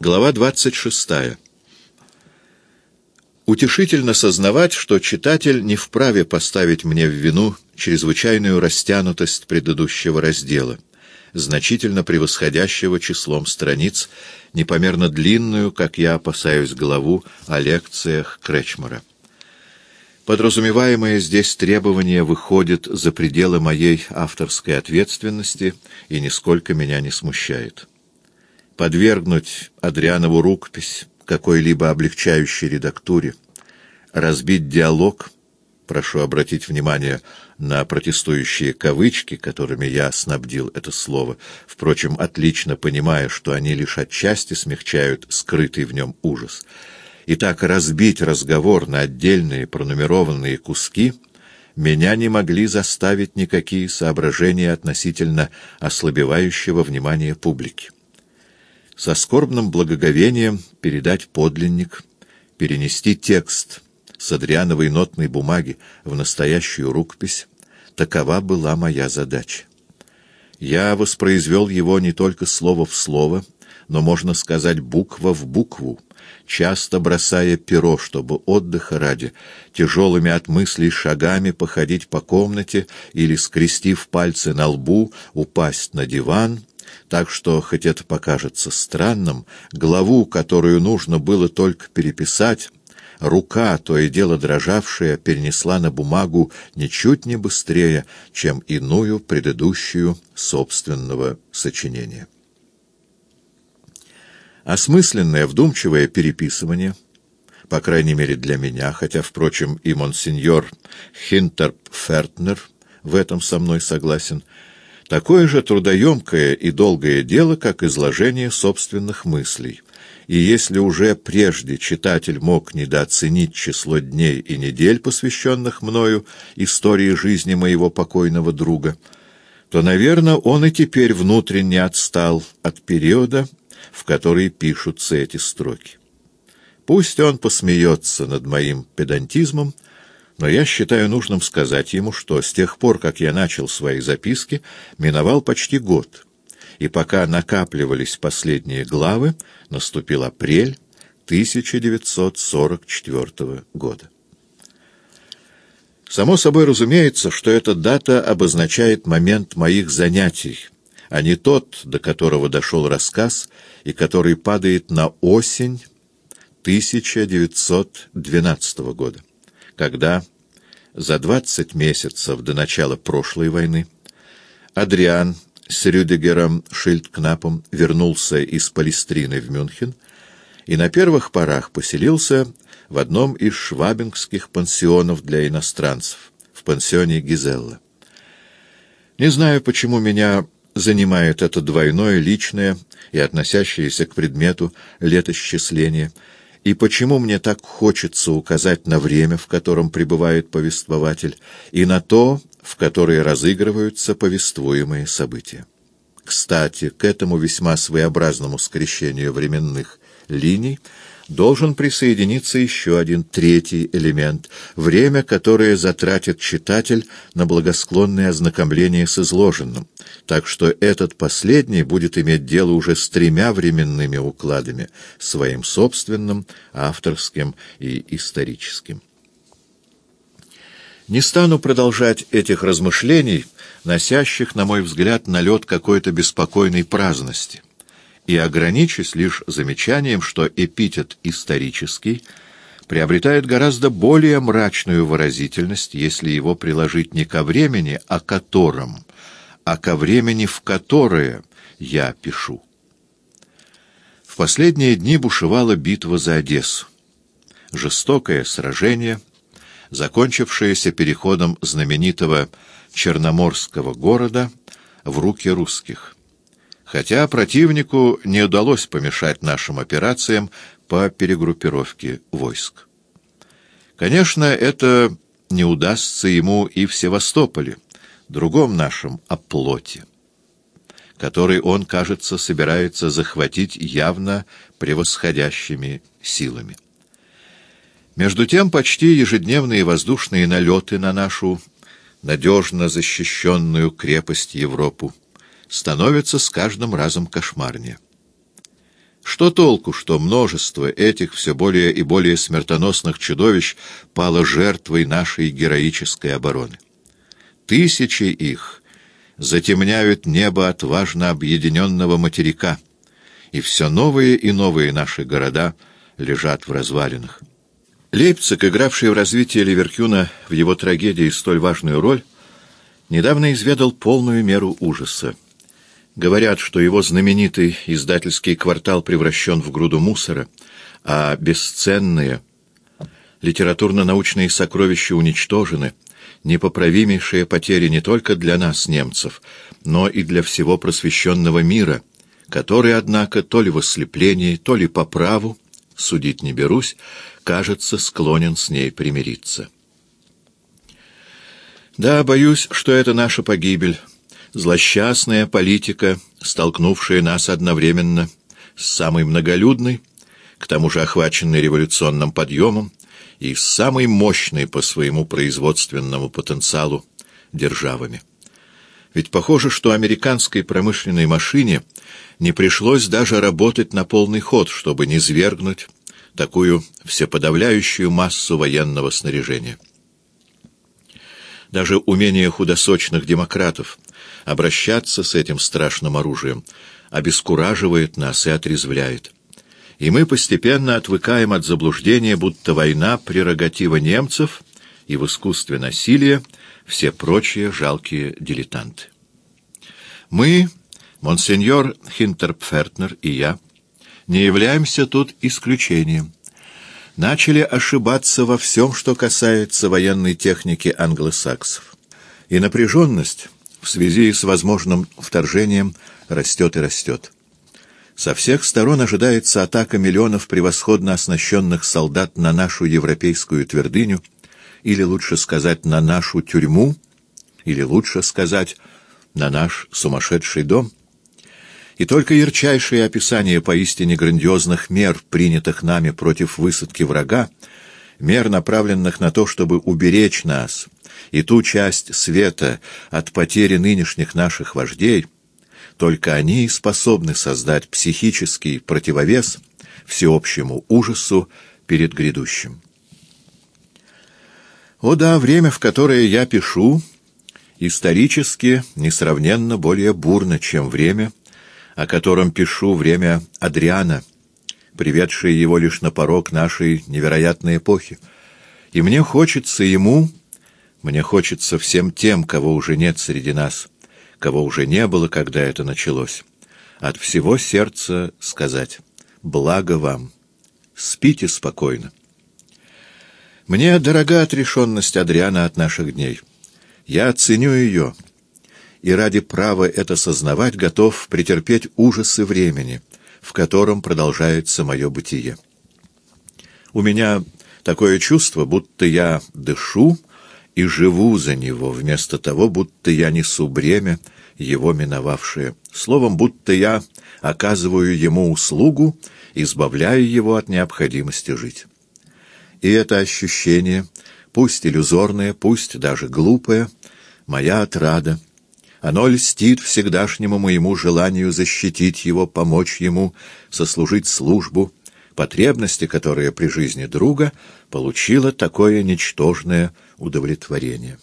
Глава 26. Утешительно сознавать, что читатель не вправе поставить мне в вину чрезвычайную растянутость предыдущего раздела, значительно превосходящего числом страниц, непомерно длинную, как я опасаюсь, главу о лекциях Кречмара. Подразумеваемое здесь требование выходит за пределы моей авторской ответственности и нисколько меня не смущает подвергнуть Адрианову рукопись какой-либо облегчающей редактуре, разбить диалог, прошу обратить внимание на протестующие кавычки, которыми я снабдил это слово, впрочем, отлично понимая, что они лишь отчасти смягчают скрытый в нем ужас. И так разбить разговор на отдельные пронумерованные куски меня не могли заставить никакие соображения относительно ослабевающего внимания публики со скорбным благоговением передать подлинник, перенести текст с Адриановой нотной бумаги в настоящую рукопись, такова была моя задача. Я воспроизвел его не только слово в слово, но, можно сказать, буква в букву, часто бросая перо, чтобы отдыха ради, тяжелыми от мыслей шагами походить по комнате или, скрестив пальцы на лбу, упасть на диван — так что, хоть это покажется странным, главу, которую нужно было только переписать, рука, то и дело дрожавшая, перенесла на бумагу ничуть не быстрее, чем иную предыдущую собственного сочинения. Осмысленное, вдумчивое переписывание, по крайней мере для меня, хотя, впрочем, и монсеньор Хинтерп Фертнер в этом со мной согласен, — такое же трудоемкое и долгое дело, как изложение собственных мыслей. И если уже прежде читатель мог недооценить число дней и недель, посвященных мною истории жизни моего покойного друга, то, наверное, он и теперь внутренне отстал от периода, в который пишутся эти строки. Пусть он посмеется над моим педантизмом, но я считаю нужным сказать ему, что с тех пор, как я начал свои записки, миновал почти год, и пока накапливались последние главы, наступил апрель 1944 года. Само собой разумеется, что эта дата обозначает момент моих занятий, а не тот, до которого дошел рассказ, и который падает на осень 1912 года когда за двадцать месяцев до начала прошлой войны Адриан с Рюдегером Шильдкнапом вернулся из Палестрины в Мюнхен и на первых порах поселился в одном из швабингских пансионов для иностранцев, в пансионе Гизелла. Не знаю, почему меня занимает это двойное, личное и относящееся к предмету летосчисление — и почему мне так хочется указать на время, в котором пребывает повествователь, и на то, в которое разыгрываются повествуемые события. Кстати, к этому весьма своеобразному скрещению временных линий должен присоединиться еще один третий элемент — время, которое затратит читатель на благосклонное ознакомление с изложенным, так что этот последний будет иметь дело уже с тремя временными укладами — своим собственным, авторским и историческим. Не стану продолжать этих размышлений, носящих, на мой взгляд, налет какой-то беспокойной праздности — и ограничусь лишь замечанием, что эпитет «исторический» приобретает гораздо более мрачную выразительность, если его приложить не ко времени, о котором, а ко времени, в которое я пишу. В последние дни бушевала битва за Одессу. Жестокое сражение, закончившееся переходом знаменитого Черноморского города в руки русских хотя противнику не удалось помешать нашим операциям по перегруппировке войск. Конечно, это не удастся ему и в Севастополе, другом нашем оплоте, который он, кажется, собирается захватить явно превосходящими силами. Между тем, почти ежедневные воздушные налеты на нашу надежно защищенную крепость Европу становится с каждым разом кошмарнее. Что толку, что множество этих все более и более смертоносных чудовищ пало жертвой нашей героической обороны? Тысячи их затемняют небо отважно объединенного материка, и все новые и новые наши города лежат в развалинах. Лейпциг, игравший в развитии Ливеркюна в его трагедии столь важную роль, недавно изведал полную меру ужаса. Говорят, что его знаменитый издательский квартал превращен в груду мусора, а бесценные литературно-научные сокровища уничтожены, непоправимейшие потери не только для нас, немцев, но и для всего просвещенного мира, который, однако, то ли в ослеплении, то ли по праву, судить не берусь, кажется склонен с ней примириться. Да, боюсь, что это наша погибель, злосчастная политика, столкнувшая нас одновременно с самой многолюдной, к тому же охваченной революционным подъемом, и с самой мощной по своему производственному потенциалу державами. Ведь похоже, что американской промышленной машине не пришлось даже работать на полный ход, чтобы не свергнуть такую всеподавляющую массу военного снаряжения. Даже умение худосочных демократов обращаться с этим страшным оружием обескураживает нас и отрезвляет. И мы постепенно отвыкаем от заблуждения, будто война — прерогатива немцев, и в искусстве насилия все прочие жалкие дилетанты. Мы, монсеньор Хинтерпфертнер и я, не являемся тут исключением. Начали ошибаться во всем, что касается военной техники англосаксов. И напряженность в связи с возможным вторжением растет и растет. Со всех сторон ожидается атака миллионов превосходно оснащенных солдат на нашу европейскую твердыню, или лучше сказать, на нашу тюрьму, или лучше сказать, на наш сумасшедший дом. И только ярчайшие описания поистине грандиозных мер, принятых нами против высадки врага, мер, направленных на то, чтобы уберечь нас и ту часть света от потери нынешних наших вождей, только они способны создать психический противовес всеобщему ужасу перед грядущим. О да, время, в которое я пишу, исторически несравненно более бурно, чем время, о котором пишу время Адриана, приведшее его лишь на порог нашей невероятной эпохи. И мне хочется ему, мне хочется всем тем, кого уже нет среди нас, кого уже не было, когда это началось, от всего сердца сказать «Благо вам! Спите спокойно!» Мне дорога отрешенность Адриана от наших дней. Я ценю ее, и ради права это сознавать готов претерпеть ужасы времени, в котором продолжается мое бытие. У меня такое чувство, будто я дышу и живу за него, вместо того, будто я несу бремя, его миновавшее. Словом, будто я оказываю ему услугу, избавляя его от необходимости жить. И это ощущение, пусть иллюзорное, пусть даже глупое, моя отрада. Оно льстит всегдашнему моему желанию защитить его, помочь ему, сослужить службу, потребности, которая при жизни друга получила такое ничтожное удовлетворение.